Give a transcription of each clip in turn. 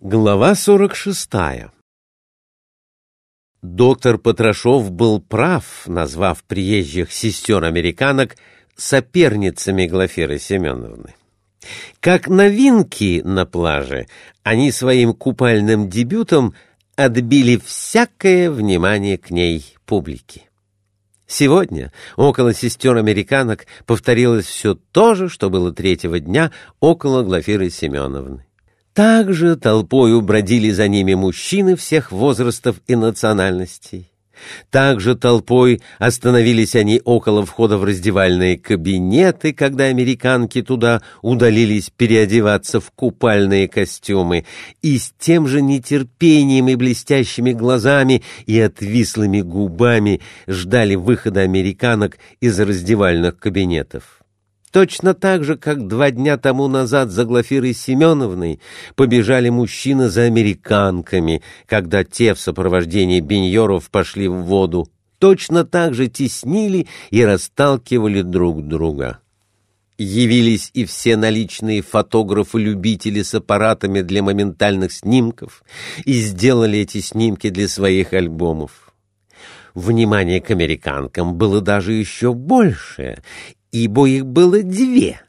Глава 46 Доктор Потрошов был прав, назвав приезжих сестер-американок соперницами Глафиры Семеновны. Как новинки на пляже, они своим купальным дебютом отбили всякое внимание к ней публики. Сегодня около сестер-американок повторилось все то же, что было третьего дня около Глафиры Семеновны. Также толпою бродили за ними мужчины всех возрастов и национальностей. Также толпой остановились они около входа в раздевальные кабинеты, когда американки туда удалились переодеваться в купальные костюмы, и с тем же нетерпением и блестящими глазами и отвислыми губами ждали выхода американок из раздевальных кабинетов. Точно так же, как два дня тому назад за Глафирой Семеновной побежали мужчины за американками, когда те в сопровождении беньоров пошли в воду. Точно так же теснили и расталкивали друг друга. Явились и все наличные фотографы-любители с аппаратами для моментальных снимков и сделали эти снимки для своих альбомов. Внимание к американкам было даже еще большее, ибо их было две,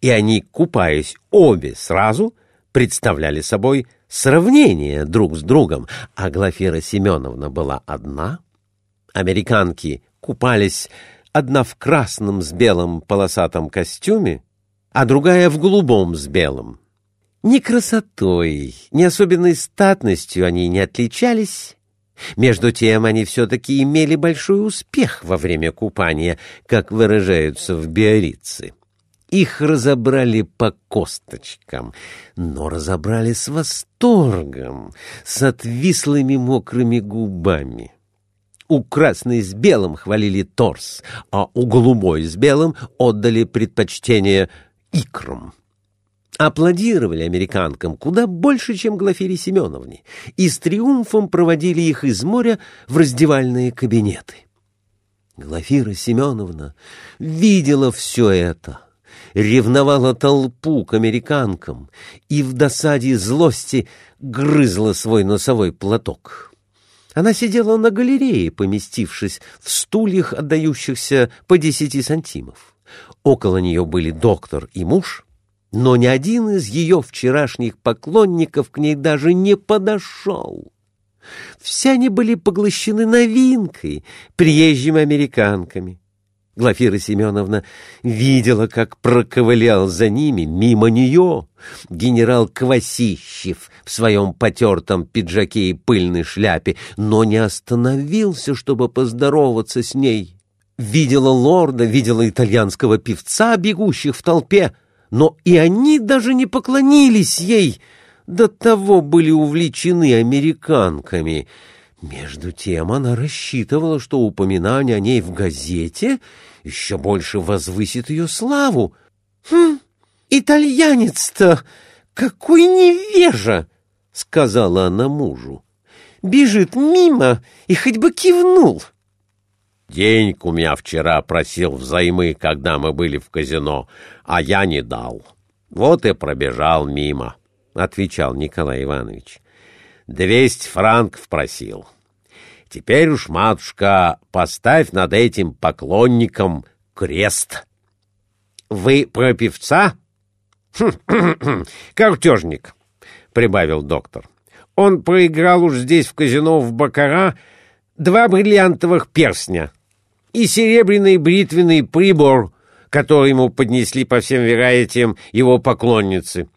и они, купаясь обе сразу, представляли собой сравнение друг с другом, а Глафира Семеновна была одна. Американки купались одна в красном с белым полосатом костюме, а другая в голубом с белым. Ни красотой, ни особенной статностью они не отличались, между тем они все-таки имели большой успех во время купания, как выражаются в Биорице. Их разобрали по косточкам, но разобрали с восторгом, с отвислыми мокрыми губами. У красной с белым хвалили торс, а у голубой с белым отдали предпочтение икрам аплодировали американкам куда больше, чем Глафире Семеновне, и с триумфом проводили их из моря в раздевальные кабинеты. Глафира Семеновна видела все это, ревновала толпу к американкам и в досаде злости грызла свой носовой платок. Она сидела на галерее, поместившись в стульях, отдающихся по десяти сантимов. Около нее были доктор и муж — но ни один из ее вчерашних поклонников к ней даже не подошел. Все они были поглощены новинкой, приезжими американками. Глафира Семеновна видела, как проковылял за ними мимо нее генерал Квасищев в своем потертом пиджаке и пыльной шляпе, но не остановился, чтобы поздороваться с ней. Видела лорда, видела итальянского певца, бегущих в толпе — но и они даже не поклонились ей, до того были увлечены американками. Между тем она рассчитывала, что упоминание о ней в газете еще больше возвысит ее славу. «Хм, итальянец-то какой невежа!» — сказала она мужу. «Бежит мимо и хоть бы кивнул». Денег у меня вчера просил взаймы, когда мы были в казино, а я не дал. Вот и пробежал мимо, — отвечал Николай Иванович. Двести франков просил. Теперь уж, матушка, поставь над этим поклонником крест. — Вы про певца? — Картежник, — прибавил доктор. Он проиграл уж здесь в казино в Бакара два бриллиантовых перстня — и серебряный бритвенный прибор, который ему поднесли по всем вероятиям его поклонницы.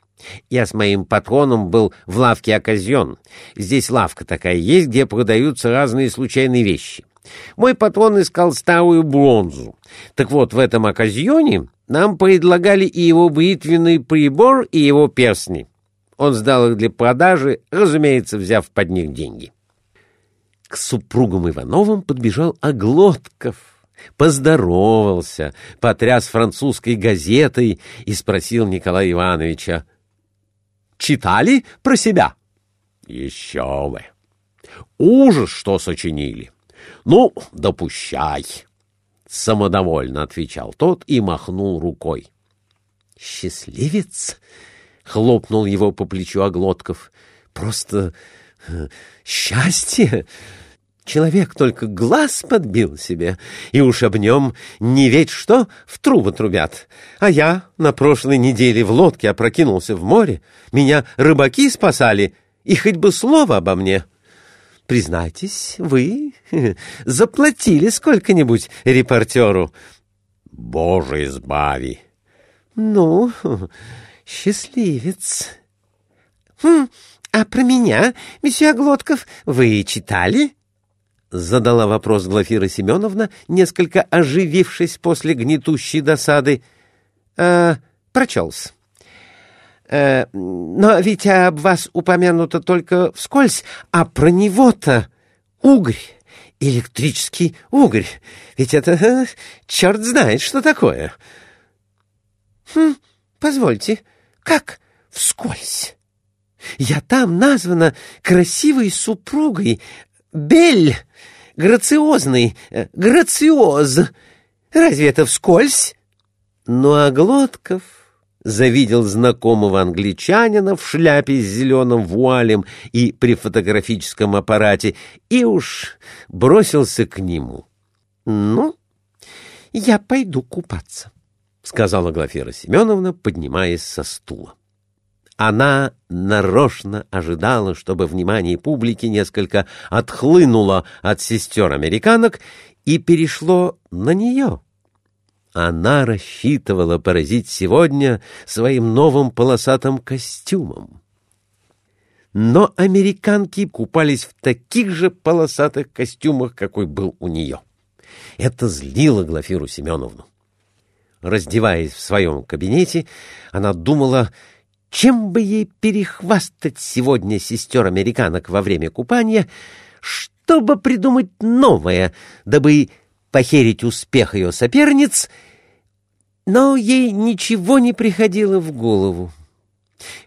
Я с моим патроном был в лавке «Оказьон». Здесь лавка такая есть, где продаются разные случайные вещи. Мой патрон искал старую бронзу. Так вот, в этом «Оказьоне» нам предлагали и его бритвенный прибор, и его перстни. Он сдал их для продажи, разумеется, взяв под них деньги. К супругам Ивановым подбежал Оглотков, поздоровался, потряс французской газетой и спросил Николая Ивановича. «Читали про себя?» «Еще бы! Ужас, что сочинили! Ну, допущай!» Самодовольно отвечал тот и махнул рукой. «Счастливец!» — хлопнул его по плечу Оглотков — просто э, счастье. Человек только глаз подбил себе, и уж об нем не ведь что в трубы трубят. А я на прошлой неделе в лодке опрокинулся в море, меня рыбаки спасали, и хоть бы слово обо мне. Признайтесь, вы заплатили сколько-нибудь репортеру? Боже, избави! Ну, счастливец. Хм, а про меня, месье Глотков, вы читали? Задала вопрос Глафира Семеновна, несколько оживившись после гнетущей досады. Э, прочелся. Э, но ведь об вас упомянуто только вскользь, а про него-то угорь, электрический угорь. Ведь это э, черт знает, что такое. Хм, позвольте, как вскользь? Я там названа красивой супругой, Бель, грациозный, э, грациоз. Разве это вскользь? Ну, а Глотков завидел знакомого англичанина в шляпе с зеленым вуалем и при фотографическом аппарате и уж бросился к нему. — Ну, я пойду купаться, — сказала Глафира Семеновна, поднимаясь со стула. Она нарочно ожидала, чтобы внимание публики несколько отхлынуло от сестер-американок и перешло на нее. Она рассчитывала поразить сегодня своим новым полосатым костюмом. Но американки купались в таких же полосатых костюмах, какой был у нее. Это злило Глафиру Семеновну. Раздеваясь в своем кабинете, она думала, чем бы ей перехвастать сегодня сестер-американок во время купания, чтобы придумать новое, дабы похерить успех ее соперниц, но ей ничего не приходило в голову.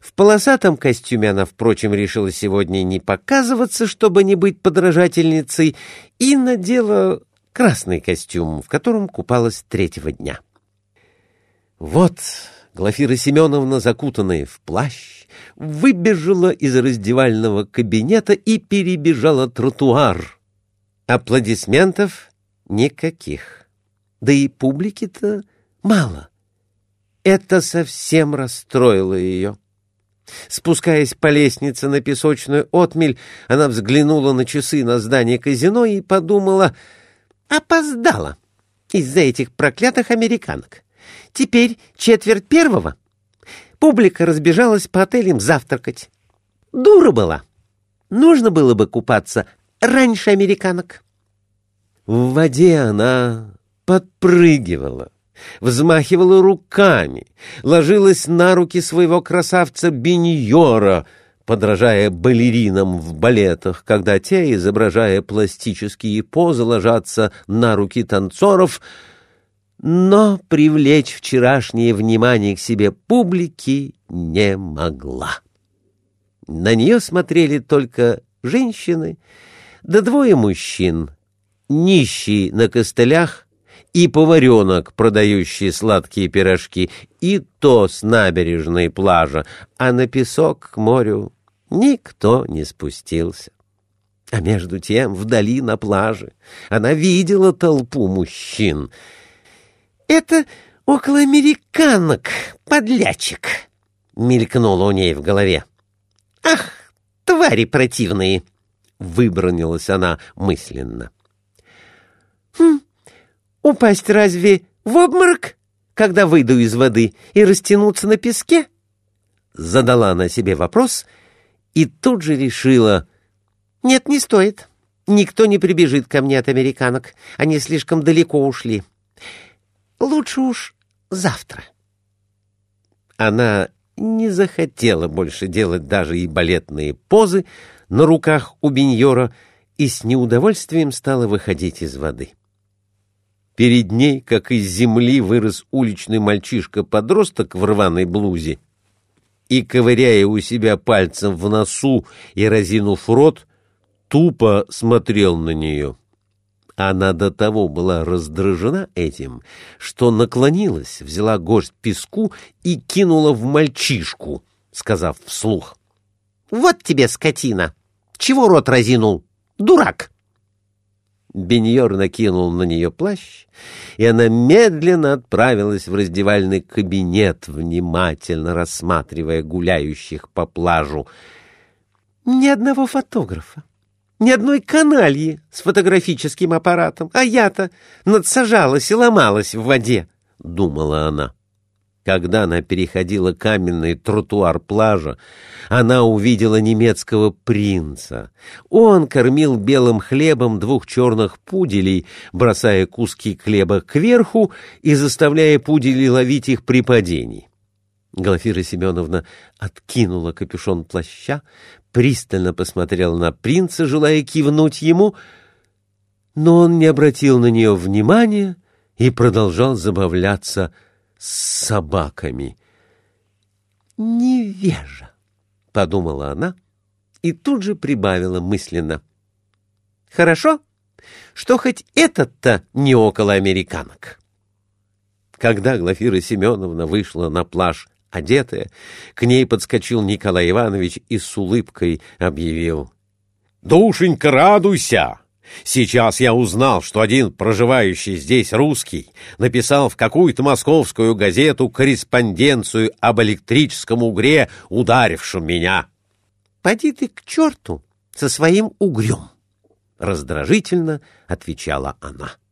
В полосатом костюме она, впрочем, решила сегодня не показываться, чтобы не быть подражательницей, и надела красный костюм, в котором купалась третьего дня. Вот Глафира Семеновна, закутанная в плащ, выбежала из раздевального кабинета и перебежала тротуар. Аплодисментов никаких. Да и публики-то мало. Это совсем расстроило ее. Спускаясь по лестнице на песочную отмель, она взглянула на часы на здание казино и подумала, опоздала из-за этих проклятых американок. Теперь четверть первого. Публика разбежалась по отелям завтракать. Дура была. Нужно было бы купаться раньше американок. В воде она подпрыгивала, взмахивала руками, ложилась на руки своего красавца Беньора, подражая балеринам в балетах, когда те, изображая пластические позы, ложатся на руки танцоров — но привлечь вчерашнее внимание к себе публики не могла. На нее смотрели только женщины, да двое мужчин, нищий на костылях и поваренок, продающий сладкие пирожки, и то с набережной плажа, а на песок к морю никто не спустился. А между тем вдали на плаже она видела толпу мужчин — «Это около американок, подлячек!» — мелькнуло у ней в голове. «Ах, твари противные!» — выбронилась она мысленно. «Хм, упасть разве в обморок, когда выйду из воды, и растянуться на песке?» Задала она себе вопрос и тут же решила. «Нет, не стоит. Никто не прибежит ко мне от американок. Они слишком далеко ушли. Лучше уж завтра. Она не захотела больше делать даже и балетные позы на руках у биньора и с неудовольствием стала выходить из воды. Перед ней, как из земли, вырос уличный мальчишка-подросток в рваной блузе и, ковыряя у себя пальцем в носу и разинув рот, тупо смотрел на нее. Она до того была раздражена этим, что наклонилась, взяла горсть песку и кинула в мальчишку, сказав вслух. Вот тебе скотина! Чего рот разинул? Дурак!» Беньор накинул на нее плащ, и она медленно отправилась в раздевальный кабинет, внимательно рассматривая гуляющих по плажу. Ни одного фотографа, ни одной канальи с фотографическим аппаратом, а я-то надсажалась и ломалась в воде, — думала она. Когда она переходила каменный тротуар плажа, она увидела немецкого принца. Он кормил белым хлебом двух черных пуделей, бросая куски хлеба кверху и заставляя пуделей ловить их при падении. Глафира Семеновна откинула капюшон плаща, пристально посмотрела на принца, желая кивнуть ему, но он не обратил на нее внимания и продолжал забавляться с собаками. «Невежа!» — подумала она и тут же прибавила мысленно. «Хорошо, что хоть этот-то не около американок». Когда Глафира Семеновна вышла на пляж одетая, к ней подскочил Николай Иванович и с улыбкой объявил. «Душенька, радуйся! Сейчас я узнал, что один проживающий здесь русский написал в какую-то московскую газету корреспонденцию об электрическом угре, ударившем меня. — Поди ты к черту со своим угрем! — раздражительно отвечала она. —